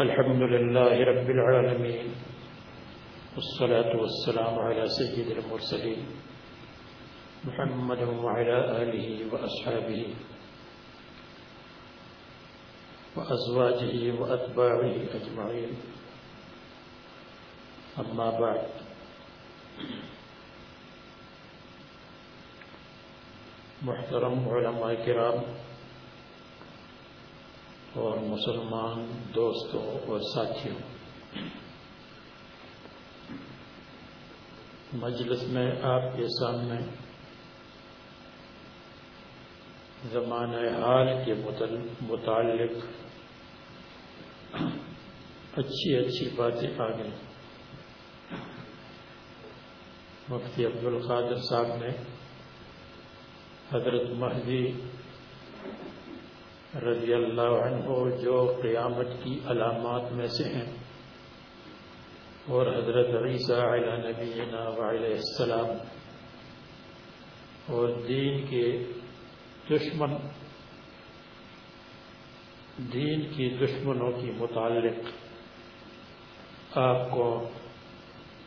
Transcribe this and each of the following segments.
الحمد لله رب العالمين والصلاة والسلام على سيد المرسلين محمد وعلى آله وأصحابه وأزواجه وأتباعه أجمعين. أما بعد. محترم علماء کرام اور مسلمان دوستوں اور ساتھیوں، مجلس میں آپ کے سامنے زمانہ حال کے متعلق اچھی اچھی باتیں آ گئیں مفتی عبد القادر صاحب نے حضرت مہدی رضی اللہ عنہ جو قیامت کی علامات میں سے ہیں۔ اور حضرت عیسیٰ علیہ نبینا علیہ السلام۔ اور دین کے دشمن۔ دین کی دشمنوں کی متعلق آپ کو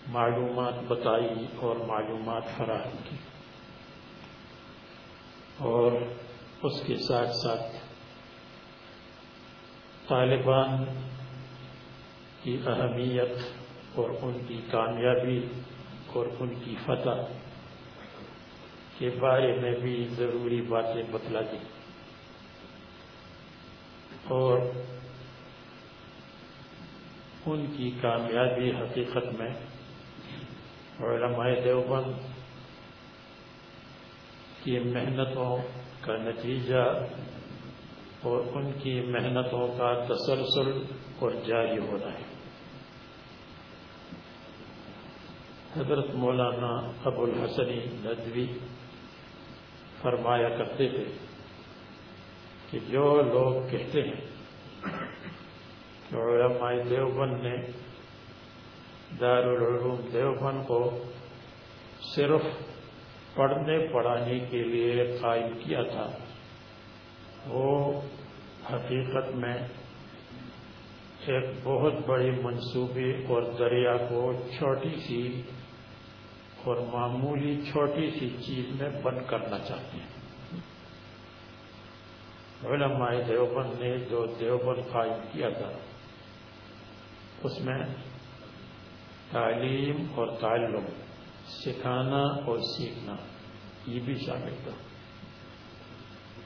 معلومات بتائی اور معلومات فراہم کی۔ اور اس کے ساتھ ساتھ طالبان کی اہمیت اور ان کی کامیابی اور ان کی فتح کے بارے میں بھی ضروری باتیں بتلا دی۔ اور ان کی کامیابی حقیقت میں علماء دیوبند کی محنتوں کا نتیجہ اور ان کی محنتوں کا تسلسل اور جاری ہونا ہے۔ حضرت مولانا ابو الحسنی ندوی فرمایا کرتے تھے کہ جو لوگ کہتے ہیں کہ علماء دیوبند نے دارالعلوم دیوبند کو صرف پڑھنے پڑھانے کے لیے قائم کیا تھا، وہ حقیقت میں ایک بہت بڑی منصوبے اور دریا کو چھوٹی سی اور معمولی چھوٹی سی چیز میں بند کرنا چاہتے ہیں۔ علماء دیوبند نے جو دیوبند قائم کیا تھا، اس میں تعلیم اور تعلم، سکھانا اور سیکھنا، یہ بھی شامل تھا۔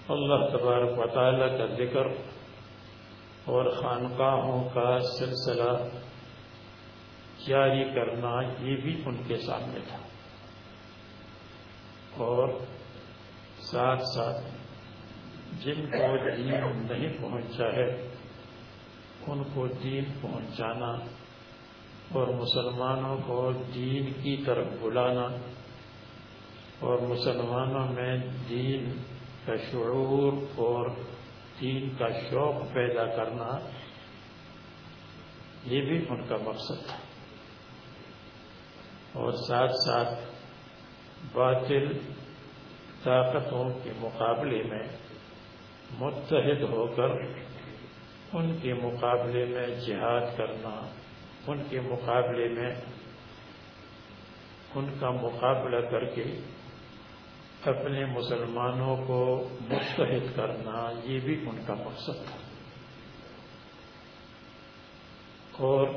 اللہ تبارک و تعالیٰ کا ذکر اور خانقاہوں کا سلسلہ جاری کرنا یہ بھی ان کے سامنے تھا۔ اور ساتھ ساتھ جن کو دین نہیں پہنچا ہے، ان کو دین پہنچانا اور مسلمانوں کو دین کی طرف بلانا اور مسلمانوں میں دین کا شعور اور دین کا شوق پیدا کرنا، یہ بھی ان کا مقصد تھا اور ساتھ ساتھ باطل طاقتوں کے مقابلے میں متحد ہو کر ان کے مقابلے میں جہاد کرنا، ان کے مقابلے میں ان کا مقابلہ کر کے اپنے مسلمانوں کو متحد کرنا یہ بھی ان کا مقصد تھا اور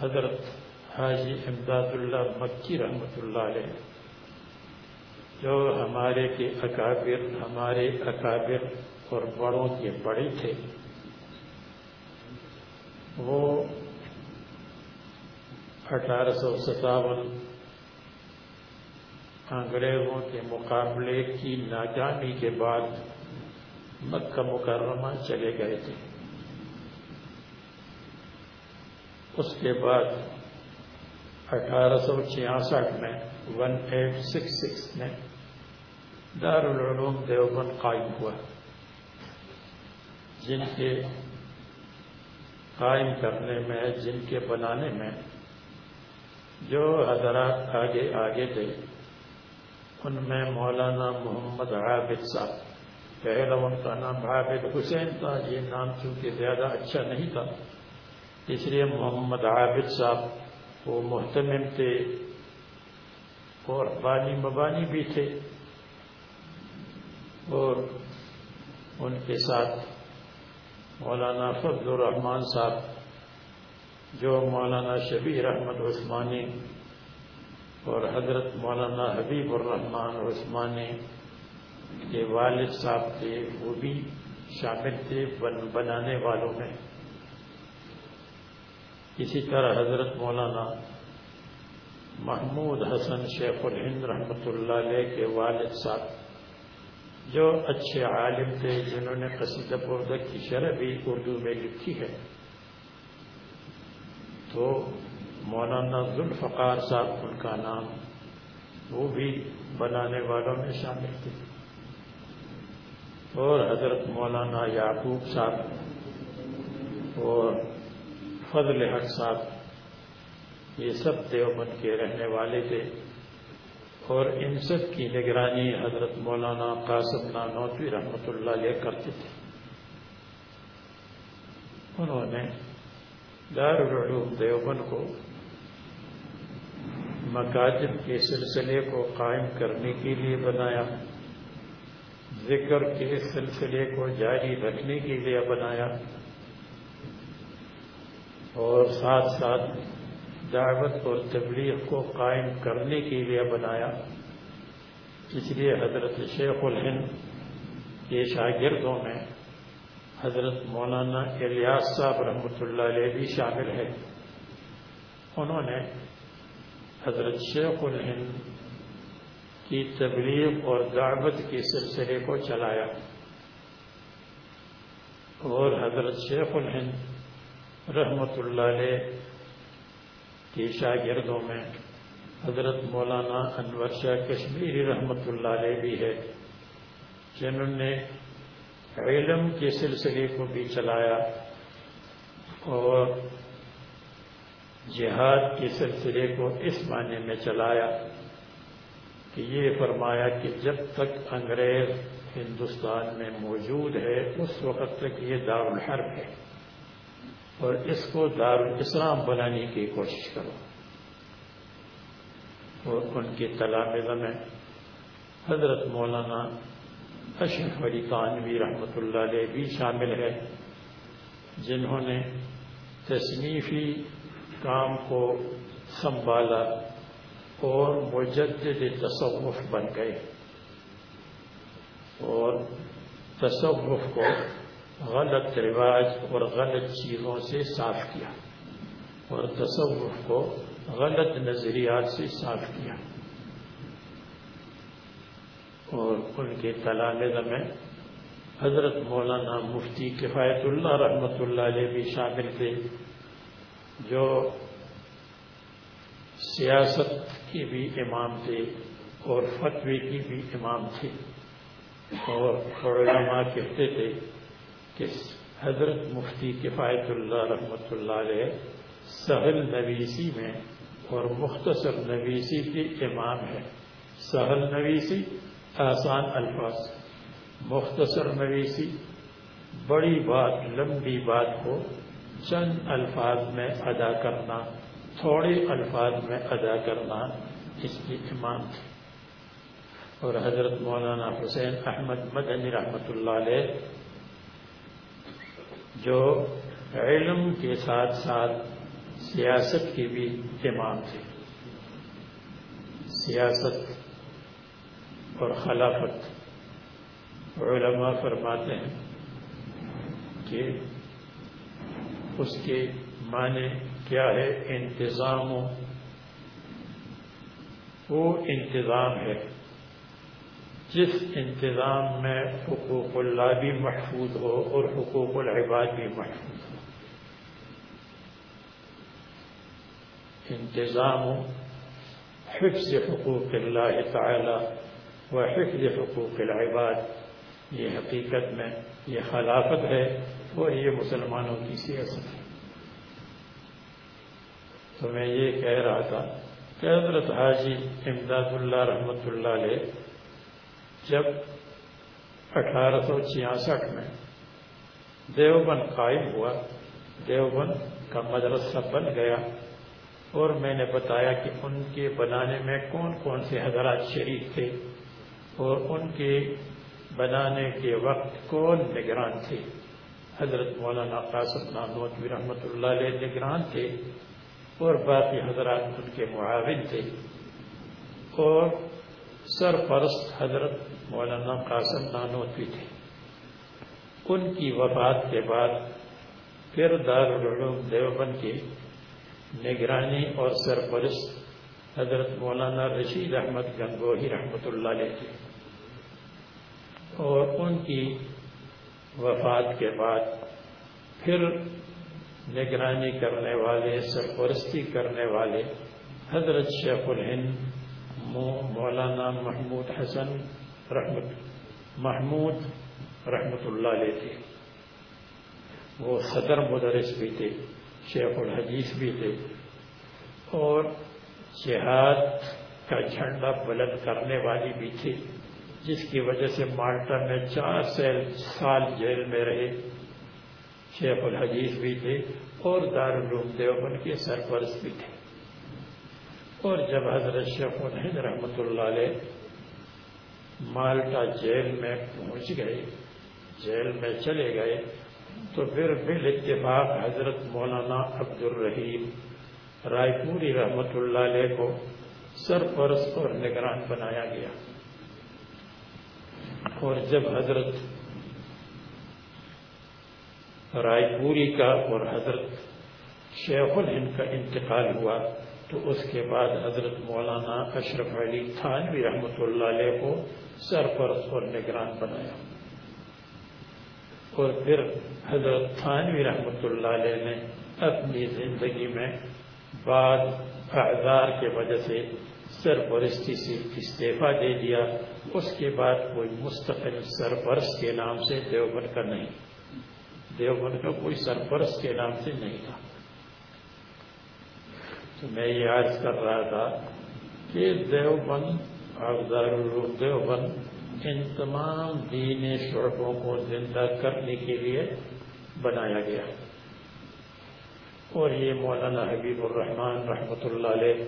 حضرت حاجی امداد اللہ مکی رحمت اللہ علیہ، جو ہمارے کے اکابر، ہمارے اکابر اور بڑوں کے بڑے تھے، وہ اٹھارہ سو ستاون انگریزوں کے مقابلے کی ناکامی کے بعد مکہ مکرمہ چلے گئے تھے۔ اس کے بعد اٹھارہ سو چھیاسٹھ میں ون ایٹ سکس سکس میں دارالعلوم دیوبند قائم ہوا۔ جن کے قائم کرنے میں، جن کے بنانے میں جو حضرات آگے آگے تھے۔ ان میں مولانا محمد عابد صاحب پہلا ان کا نام عابد حسین تھا، یہ نام چونکہ زیادہ اچھا نہیں تھا، اس لیے محمد عابد صاحب وہ محتمم تھے اور بانی مبانی بھی تھے، اور ان کے ساتھ مولانا فضل الرحمان صاحب، جو مولانا شبیر احمد عثمانی اور حضرت مولانا حبیب الرحمان عثمانی کے والد صاحب تھے، وہ بھی شامل تھے بنانے والوں میں۔ اسی طرح حضرت مولانا محمود حسن شیخ الہند رحمۃ اللہ علیہ کے والد صاحب جو اچھے عالم تھے، جنہوں نے قصید پردہ کی شرح بھی اردو میں لکھی ہے۔ تو مولانا ذوالفقار صاحب، ان کا نام وہ بھی بنانے والوں میں شامل تھے۔ اور حضرت مولانا یعقوب صاحب اور فضل حق صاحب، یہ سب دیوبند کے رہنے والے تھے۔ اور ان سب کی نگرانی حضرت مولانا قاسم نانوتوی رحمۃ اللہ علیہ کرتے تھے۔ انہوں نے دارالعلوم دیوبند کو مکاتب کے سلسلے کو قائم کرنے کے لیے بنایا۔ ذکر کے سلسلے کو جاری رکھنے کے لیے بنایا۔ اور ساتھ ساتھ دعوت اور تبلیغ کو قائم کرنے کے لیے بنایا۔ اس لیے حضرت شیخ الہند کے شاگردوں میں حضرت مولانا الیاس صاحب رحمۃ اللہ علیہ بھی شامل ہے انہوں نے حضرت شیخ الہند کی تبلیغ اور دعوت کے سلسلے کو چلایا اور حضرت شیخ الہند رحمت اللہ علیہ کی شاگردوں میں حضرت مولانا انور شاہ کشمیری رحمت اللہ علیہ بھی ہے، جنہوں نے علم کے سلسلے کو بھی چلایا اور جہاد کے سلسلے کو اس معنی میں چلایا کہ یہ فرمایا کہ جب تک انگریز ہندوستان میں موجود ہے، اس وقت تک یہ دارالحرب ہے۔ اور اس کو دار الاسلام بنانے کی کوشش کرو۔ اور ان کی تلامزہ میں حضرت مولانا اشرف علی خانوی رحمۃ اللہ علیہ بھی شامل ہے جنہوں نے تصنیفی کام کو سنبھالا اور مجدد تصوف بن گئے۔ اور تصوف کو غلط رواج اور غلط چیزوں سے صاف کیا۔ اور تصوف کو غلط نظریات سے صاف کیا۔ اور ان کے تلالد میں حضرت مولانا مفتی کفایت اللہ رحمۃ اللہ علیہ بھی شامل تھے۔ جو سیاست کے بھی امام تھے اور فتوی کی بھی امام تھے اور علماء کہتے تھے کہ حضرت مفتی کفایت اللہ رحمۃ اللہ علیہ سہل نویسی میں اور مختصر نویسی کے امام ہے سہل نویسی آسان الفاظ، مختصر نویسی، بڑی بات، لمبی بات کو چند الفاظ میں ادا کرنا، تھوڑے الفاظ میں ادا کرنا اس کی امام تھی۔ اور حضرت مولانا حسین احمد مدنی رحمۃ اللہ علیہ، جو علم کے ساتھ ساتھ سیاست کی بھی امام تھے۔ سیاست اور خلافت علماء فرماتے ہیں کہ اس کے معنی کیا ہے؟ انتظام. وہ انتظام ہے۔ جس انتظام میں حقوق اللہ بھی محفوظ ہو اور حقوق العباد بھی محفوظ ہو۔ انتظام حفظ حقوق اللہ تعالی و حفظ حقوق العباد، یہ حقیقت میں یہ خلافت ہے۔ اور یہ مسلمانوں کی سیاست ہے۔ تو میں یہ کہہ رہا تھا کہ حضرت حاجی امداد اللہ رحمۃ اللہ علیہ جب اٹھارہ سو چھیاسٹھ میں دیوبند قائم ہوا، دیوبند کا مدرسہ بن گیا اور میں نے بتایا کہ ان کے بنانے میں کون کون سے حضرات شریک تھے اور ان کے بنانے کے وقت کون نگران تھے۔ حضرت مولانا قاسم نانوتوی رحمۃ اللہ علیہ نگران تھے اور باقی حضرات ان کے معاون تھے اور سرپرست حضرت مولانا قاسم نانوتوی تھے۔ ان کی وفات کے بعد پھر دارالعلوم دیوبند کی نگرانی اور سرپرست حضرت مولانا رشید احمد گنگوہی رحمۃ اللہ علیہ تھے اور ان کی وفات کے بعد پھر نگرانی کرنے والے، سرپرستی کرنے والے حضرت شیخ الہند مولانا محمود حسن رحمت، محمود رحمت اللہ علیہ تھے۔ وہ صدر مدرس بھی تھے، شیخ الحدیث بھی تھے۔ اور جہاد کا جھنڈا بلند کرنے والی بھی تھی جس کی وجہ سے مالٹا میں چار سال جیل میں رہے۔ شیخ الحدیث بھی تھے اور دارالعلوم دیوبند کے سرپرست بھی تھے۔ اور جب حضرت شیخ الحد رحمۃ اللہ علیہ مالٹا جیل میں پہنچ گئے، جیل میں چلے گئے، تو پھر بال اتفاق حضرت مولانا عبد الرحیم رائے پوری رحمت اللہ علیہ کو سرپرست اور نگران بنایا گیا۔ اور جب حضرت رائے پوری کا اور حضرت شیخ الہند کا انتقال ہوا، تو اس کے بعد حضرت مولانا اشرف علی تھانوی رحمۃ اللہ علیہ کو سرپرست اور نگران بنایا۔ اور پھر حضرت تھانوی رحمۃ اللہ علیہ نے اپنی زندگی میں بعض اعذار کے وجہ سے سرپرستی سے استعفیٰ دے دیا، اس کے بعد کوئی مستقل سرپرست کے نام سے دیوبند کا نہیں۔ دیوبند کا کوئی سرپرست کے نام سے نہیں تھا۔ تو میں یہ عرض کر رہا تھا کہ دیوبند اقدار دیوبند ان تمام دین شعبوں کو زندہ کرنے کے لیے بنایا گیا۔ اور یہ مولانا حبیب الرحمان رحمۃ اللہ علیہ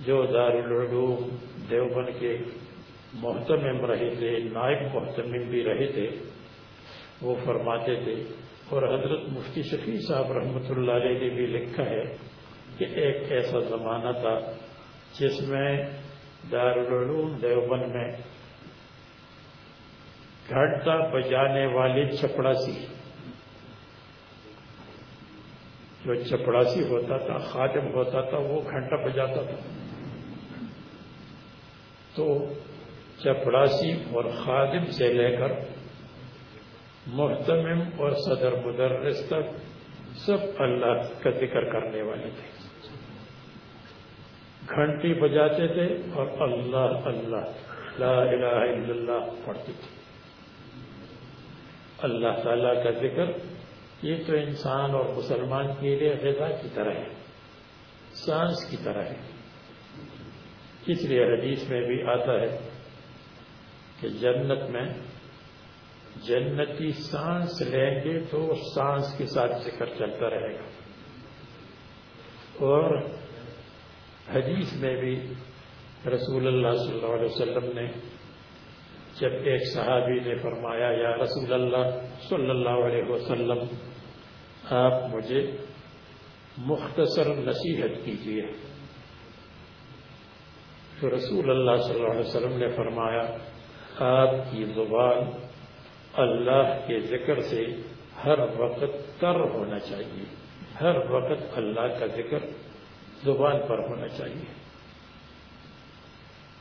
جو دارالعلوم دیوبند کے محتمم رہے تھے، نائب محتمم بھی رہے تھے، وہ فرماتے تھے، اور حضرت مفتی شفیع صاحب رحمۃ اللہ علیہ نے بھی لکھا ہے کہ ایک ایسا زمانہ تھا جس میں دارالعلوم دیوبند میں گھنٹا بجانے والے چپڑاسی، جو چپڑاسی ہوتا تھا خادم ہوتا تھا، وہ گھنٹا بجاتا تھا۔ تو چپڑاسی اور خادم سے لے کر محتمم اور صدر مدرس تک سب اللہ کا ذکر کرنے والے تھے۔ گھنٹی بجاتے تھے اور اللہ اللہ لا الہ الا اللہ پڑھتے تھے۔ اللہ تعالیٰ کا ذکر یہ تو انسان اور مسلمان کے لیے غذا کی طرح ہے، سانس کی طرح ہے۔ اس لیے حدیث میں بھی آتا ہے کہ جنت میں جنتی سانس لیں گے تو سانس کے ساتھ ذکر چلتا رہے گا۔ اور حدیث میں بھی رسول اللہ صلی اللہ علیہ وسلم نے جب ایک صحابی نے فرمایا، یا رسول اللہ صلی اللہ علیہ وسلم، آپ مجھے مختصر نصیحت کیجیے تو رسول اللہ صلی اللہ علیہ وسلم نے فرمایا آپ کی زبان اللہ کے ذکر سے ہر وقت تر ہونا چاہیے۔ ہر وقت اللہ کا ذکر زبان پر ہونا چاہیے۔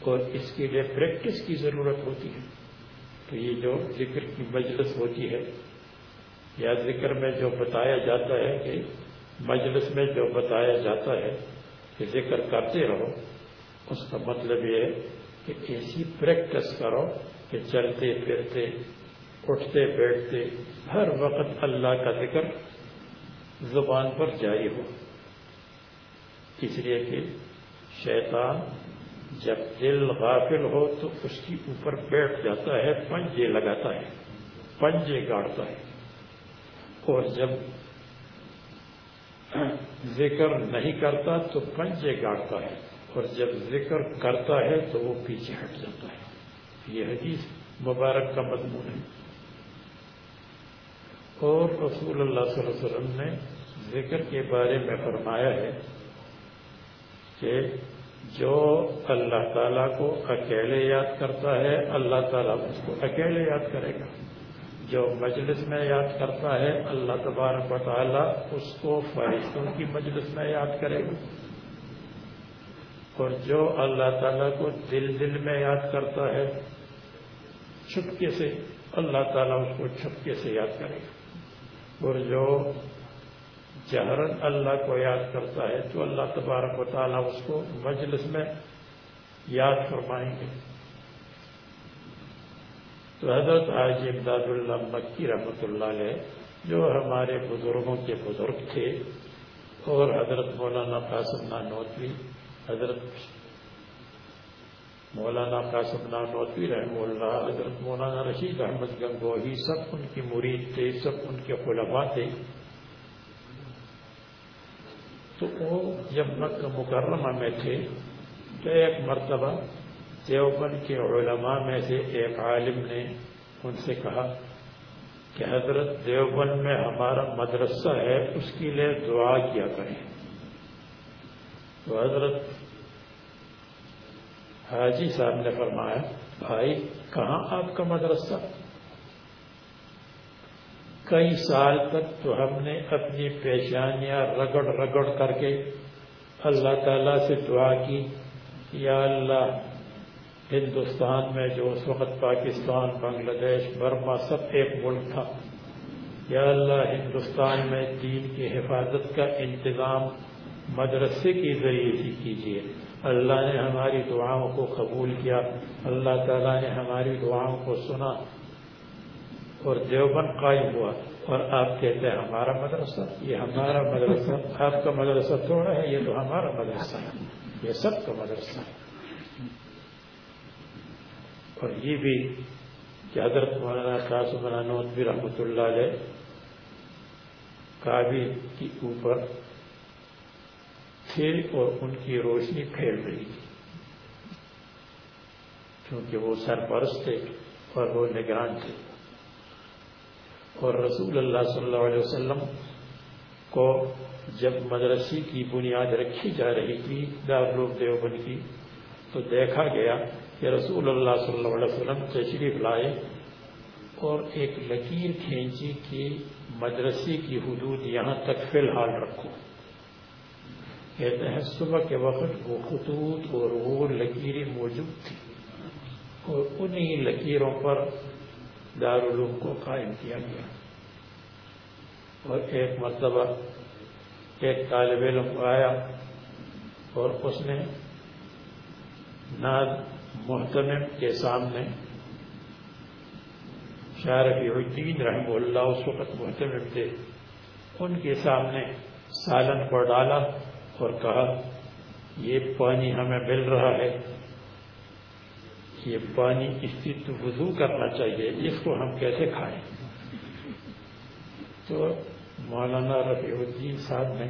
اور اس کے لیے پریکٹس کی ضرورت ہوتی ہے۔ تو یہ جو ذکر کی مجلس ہوتی ہے، یا ذکر میں جو بتایا جاتا ہے کہ مجلس میں جو بتایا جاتا ہے کہ ذکر کرتے رہو اس کا مطلب یہ ہے کہ ایسی پریکٹس کرو کہ چلتے پھرتے، اٹھتے بیٹھتے ہر وقت اللہ کا ذکر زبان پر جاری ہو۔ اس لیے کہ شیطان جب دل غافل ہو تو اس کی اوپر بیٹھ جاتا ہے، پنجے لگاتا ہے، پنجے گاڑتا ہے۔ اور جب ذکر نہیں کرتا تو پنجے گاڑتا ہے۔ اور جب ذکر کرتا ہے تو وہ پیچھے ہٹ جاتا ہے۔ یہ حدیث مبارک کا مضمون ہے۔ اور رسول اللہ صلی اللہ علیہ وسلم نے ذکر کے بارے میں فرمایا ہے کہ جو اللہ تعالیٰ کو اکیلے یاد کرتا ہے، اللہ تعالیٰ اس کو اکیلے یاد کرے گا۔ جو مجلس میں یاد کرتا ہے، اللہ تبارک و تعالیٰ اس کو فرشتوں کی مجلس میں یاد کرے گا۔ اور جو اللہ تعالیٰ کو دل دل میں یاد کرتا ہے، چھپکے سے اللہ تعالیٰ اس کو چھپکے سے یاد کرے گا۔ اور جو جہرن اللہ کو یاد کرتا ہے، تو اللہ تبارک و تعالیٰ اس کو مجلس میں یاد فرمائیں گے۔ تو حضرت حاجی امداد اللہ مکی رحمۃ اللہ علیہ، جو ہمارے بزرگوں کے بزرگ تھے، اور حضرت مولانا قاسم نانوتوی حضرت مولانا قاسم نانوتوی رحمہ اللہ، حضرت مولانا رشید احمد گنگوہی، سب ان کی مرید تھے، سب ان کے خلفاء تھے۔ تو وہ جب مکہ مکرمہ میں تھے تو ایک مرتبہ دیوبند کے علماء میں سے ایک عالم نے ان سے کہا کہ حضرت دیوبند میں ہمارا مدرسہ ہے، اس کے لیے دعا کیا کریں۔ تو حضرت حاجی صاحب نے فرمایا، بھائی، کہاں آپ کا مدرسہ؟ کئی سال تک تو ہم نے اپنی پیشانیاں رگڑ رگڑ کر کے اللہ تعالیٰ سے دعا کی، یا اللہ، ہندوستان میں جو اس وقت پاکستان، بنگلہ دیش، برما سب ایک ملک تھا۔ یا اللہ، ہندوستان میں دین کی حفاظت کا انتظام مدرسے کے ذریعے سے کیجیے۔ اللہ نے ہماری دعاؤں کو قبول کیا۔ اللہ تعالیٰ نے ہماری دعاؤں کو سنا اور دیوبند قائم ہوا اور آپ کہتے ہیں، ہمارا مدرسہ؟ یہ ہمارا مدرسہ۔ آپ کا مدرسہ تھوڑا ہے؟ یہ تو ہمارا مدرسہ ہے۔ یہ سب کا مدرسہ ہے۔ اور یہ بھی کہ حضرت مولانا قاسم نوتبی رحمۃ اللہ علیہ کابل کے اوپر تھے اور ان کی روشنی پھیل رہی تھی کیونکہ وہ سرپرست تھے اور وہ نگران تھے۔ اور رسول اللہ صلی اللہ علیہ وسلم کو جب مدرسی کی بنیاد رکھی جا رہی تھی دارالعلوم دیوبند کی، تو دیکھا گیا کہ رسول اللہ صلی اللہ علیہ وسلم تشریف لائے اور ایک لکیر کھینچی کی مدرسی کی حدود یہاں تک فی الحال رکھو۔ کہتے ہیں، صبح کے وقت وہ خطوط اور وہ لکیریں موجود تھی اور انہی لکیروں پر دارالعلوم کو قائم کیا گیا۔ اور ایک مرتبہ ایک طالب علم آیا اور اس نے ناد محتمم کے سامنے شارفی الدین رحم اللہ اس وقت محتمم تھے، ان کے سامنے سالن کو ڈالا۔ اور کہا، یہ پانی ہمیں مل رہا ہے. یہ پانی اس کی تو وضو کرنا چاہیے، اس کو ہم کیسے کھائیں؟ تو مولانا رفیع الدین صاحب نے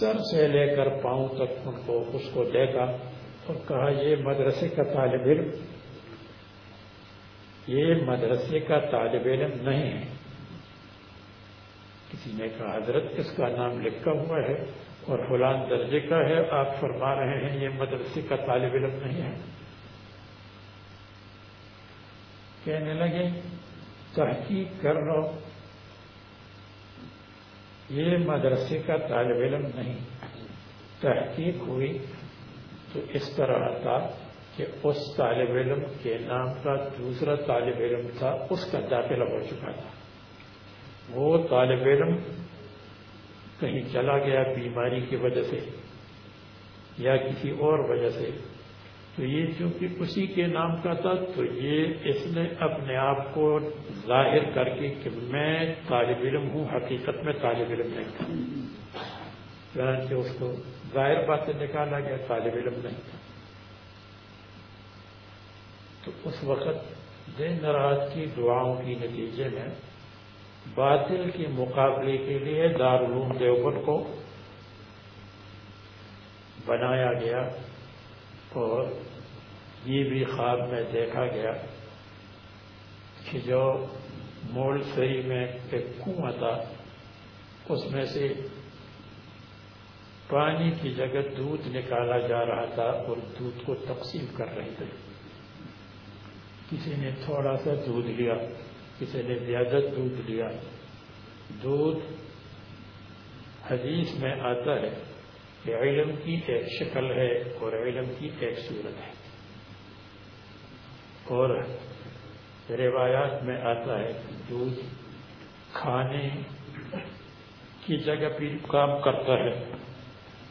سر سے لے کر پاؤں تک ان کو اس کو دیکھا اور کہا، یہ مدرسے کا طالب علم، یہ مدرسے کا طالب علم نہیں ہے. کسی نے کہا، حضرت اس کا نام لکھا ہوا ہے اور فلان درجے کا ہے، آپ فرما رہے ہیں، یہ مدرسے کا طالب علم نہیں ہے۔ کہنے لگے، تحقیق کر لو، یہ مدرسے کا طالب علم نہیں۔ تحقیق ہوئی تو اس طرح تھا کہ اس طالب علم کے نام کا دوسرا طالب علم تھا، اس کا داخلہ ہو چکا تھا۔ وہ طالب علم کہیں چلا گیا بیماری کی وجہ سے یا کسی اور وجہ سے، تو یہ چونکہ اسی کے نام کا تھا، تو یہ اس نے اپنے آپ کو ظاہر کر کے کہ میں طالب علم ہوں، حقیقت میں طالب علم نہیں تھا۔ چنانچہ اس کو ظاہر بات سے نکالا گیا، طالب علم نہیں تھا۔ تو اس وقت دن رات کی دعاؤں کی نتیجے میں باطل کے مقابلے کے لیے دارالعلوم دیوبند کو بنایا گیا اور یہ بھی خواب میں دیکھا گیا کہ جو مول سری میں ایک کنواں تھا، اس میں سے پانی کی جگہ دودھ نکالا جا رہا تھا اور دودھ کو تقسیم کر رہے تھے۔ کسی نے تھوڑا سا دودھ لیا۔ کسی نے زیادہ دودھ لیا، دودھ حدیث میں آتا ہے کہ علم کی ایک شکل ہے اور علم کی ایک صورت ہے۔ اور روایات میں آتا ہے دودھ کھانے کی جگہ بھی کام کرتا ہے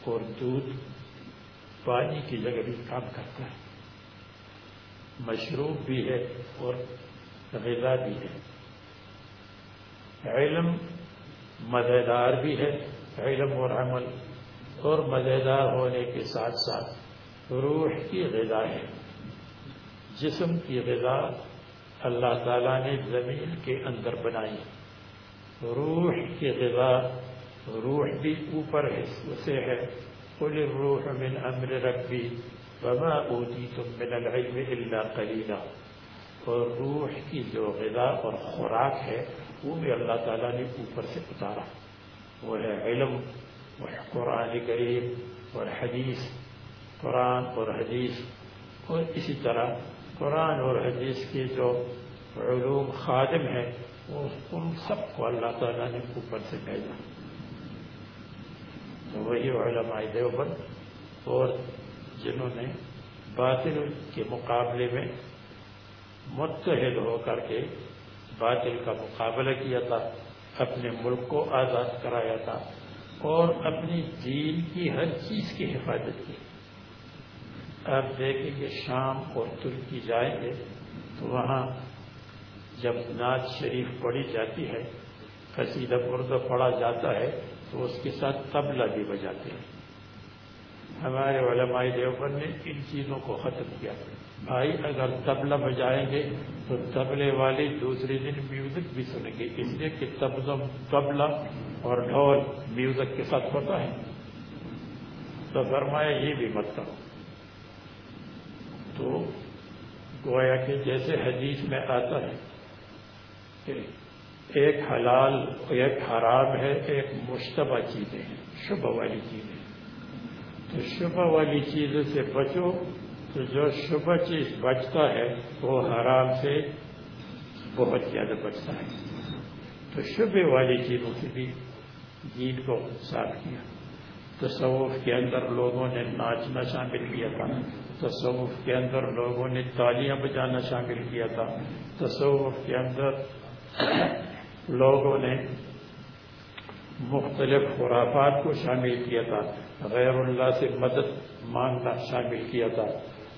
اور دودھ پانی کی جگہ بھی کام کرتا ہے۔ مشروب بھی ہے اور غذا بھی ہے علم مزیدار بھی ہے، علم اور عمل، اور مزیدار ہونے کے ساتھ ساتھ روح کی غذا ہے۔ جسم کی غذا اللہ تعالیٰ نے زمین کے اندر بنائی۔ روح کی غذا، روح بھی اوپر سے ہے۔ قل الروح من امر ربی وما اوتیتم من العلم الا قلیلا۔ اور روح کی جو غذا اور خوراک ہے، وہ بھی اللہ تعالیٰ نے اوپر سے اتارا۔ وہ ہے علم، وہ ہے قرآن کریم، اور حدیث، قرآن اور حدیث۔ اور اسی طرح قرآن اور حدیث کے جو علوم خادم ہیں، وہ ان سب کو اللہ تعالیٰ نے اوپر سے بھیجا۔ تو وہی علماء دیوبند اور جنہوں نے باطل کے مقابلے میں متحد ہو کر کے باطل کا مقابلہ کیا تھا، اپنے ملک کو آزاد کرایا تھا اور اپنی دین کی ہر چیز کی حفاظت کی۔ آپ دیکھیں کہ شام اور ترکی جائیں گے تو وہاں جب ناز شریف پڑھی جاتی ہے، قصیدہ اردو پڑھا جاتا ہے تو اس کے ساتھ تبلا بھی بجاتے ہیں۔ ہمارے علماء دیوبند نے ان چیزوں کو ختم کیا۔ بھائی اگر تبلا بجائیں گے تو تبلے والے دوسرے دن میوزک بھی سنیں گے۔ اس لیے کہ تبلا اور ڈھول میوزک کے ساتھ ہوتا ہے۔ تو فرمایا یہ بھی مت کرو۔ تو گویا کہ جیسے حدیث میں آتا ہے کہ ایک حلال، ایک حرام ہے، ایک مشتبہ چیزیں ہیں، شبہ والی چیزیں تو شبہ والی چیزوں سے بچو۔ تو جو شبہ چیز بچتا ہے، وہ حرام سے بہت زیادہ بچتا ہے۔ تو شبہ والی چیزوں سے بھی دین کو صاف کیا۔ تصوف کے اندر لوگوں نے ناچنا شامل کیا تھا۔ تصوف کے اندر لوگوں نے تالیاں بجانا شامل کیا تھا۔ تصوف کے اندر لوگوں نے مختلف خرافات کو شامل کیا تھا۔ غیر اللہ سے مدد مانگنا شامل کیا تھا۔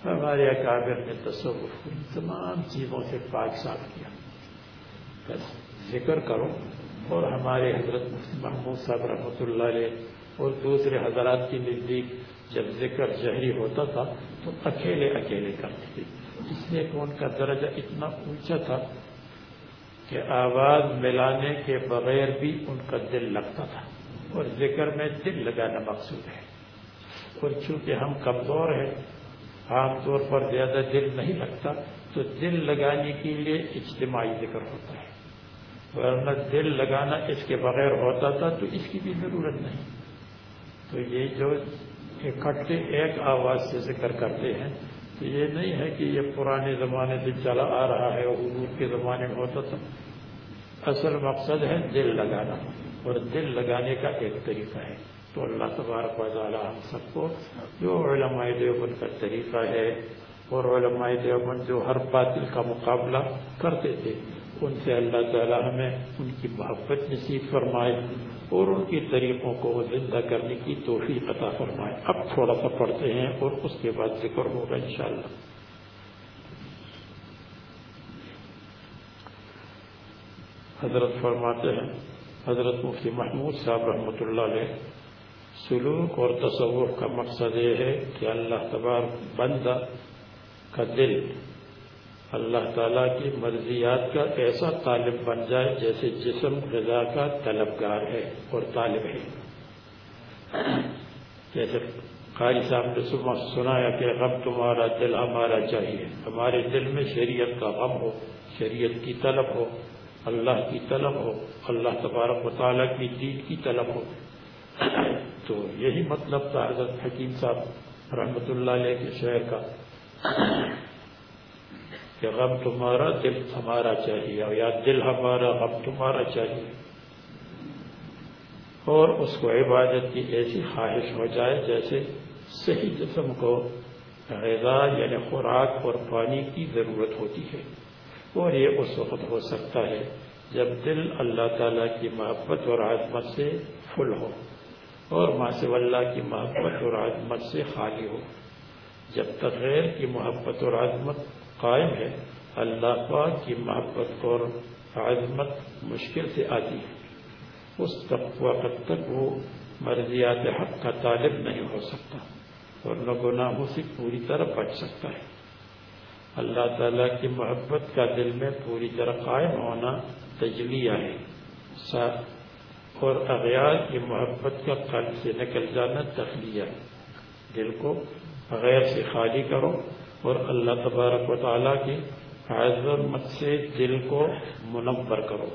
ہمارے اکابر نے تصور تمام چیزوں سے پاک صاف کیا۔ بس ذکر کرو۔ اور ہمارے حضرت محمود صاحب رحمۃ اللہ علیہ اور دوسرے حضرات کی نزدیک جب ذکر جہری ہوتا تھا تو اکیلے اکیلے کرتے تھے۔ اس لیے کہ ان کا درجہ اتنا اونچا تھا کہ آواز ملانے کے بغیر بھی ان کا دل لگتا تھا۔ اور ذکر میں دل لگانا مقصود ہے۔ اور چونکہ ہم کمزور ہیں عام طور پر زیادہ دل نہیں لگتا، تو دل لگانے کے لیے اجتماعی ذکر ہوتا ہے۔ ورنہ دل لگانا اس کے بغیر ہوتا تھا تو اس کی بھی ضرورت نہیں۔ تو یہ جو اکٹھے ایک آواز سے ذکر کرتے ہیں، تو یہ نہیں ہے کہ یہ پرانے زمانے سے چلا آ رہا ہے حضور کے زمانے میں ہوتا تھا۔ اصل مقصد ہے دل لگانا، اور دل لگانے کا ایک طریقہ ہے۔ تو اللہ تبارک و تعالیٰ ہم سب کو جو علماء دیوبند کا طریقہ ہے اور علماء دیوبند جو ہر باطل کا مقابلہ کرتے تھے، ان سے اللہ تعالیٰ ہمیں ان کی محبت نصیب فرمائے اور ان کے طریقوں کو زندہ کرنے کی توفیق عطا فرمائے۔ اب تھوڑا سا پڑھتے ہیں اور اس کے بعد ذکر ہوگا انشاءاللہ۔ حضرت فرماتے ہیں، حضرت مفتی محمود صاحب رحمۃ اللہ علیہ سلوک اور تصور کا مقصد یہ ہے کہ اللہ تبار بندہ کا دل اللہ تعالیٰ کی مرضیات کا ایسا طالب بن جائے جیسے جسم، غذا کا طلبگار ہے اور طالب ہے۔ جیسے قاری صاحب نے سنایا کہ غم تمہارا دل ہمارا چاہیے۔ ہمارے دل میں شریعت کا غم ہو، شریعت کی طلب ہو، اللہ کی طلب ہو، اللہ تبارک و تعالیٰ کی دین کی طلب ہو۔ تو یہی مطلب تھا حضرت حکیم صاحب رحمۃ اللہ علیہ کے شہر کا کہ غم تمہارا دل ہمارا چاہیے یا دل ہمارا غم تمہارا چاہیے اور اس کو عبادت کی ایسی خواہش ہو جائے جیسے صحیح جسم کو غذا یعنی خوراک اور پانی کی ضرورت ہوتی ہے اور یہ اس وقت ہو سکتا ہے جب دل اللہ تعالیٰ کی محبت اور عظمت سے فل ہو۔ اور ماسو اللہ کی محبت اور عظمت سے خالی ہو۔ جب تک غیر کی محبت اور عظمت قائم ہے، اللہ پاک کی محبت اور عظمت مشکل سے آتی ہے۔ اس وقت تک وہ مرضیات حق کا طالب نہیں ہو سکتا اور نہ گناہوں سے پوری طرح بچ سکتا ہے۔ اللہ تعالیٰ کی محبت کا دل میں پوری طرح قائم ہونا تجلیہ ہے۔ اور اغیار کی محبت کا قلب سے نکل جانا تخلیہ دل کو غیر سے خالی کرو اور اللہ تبارک و تعالیٰ کی عظمت سے دل کو منور کرو۔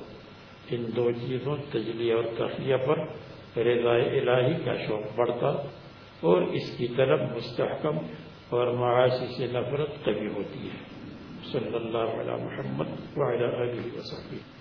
ان دو چیزوں، تجلیہ اور تخلیہ پر رضا الہی کا شوق بڑھتا اور اس کی طرف مستحکم اور معاشی سے نفرت کبھی ہوتی ہے۔ صلی اللہ علیہ محمد وعلی آلہ وسلم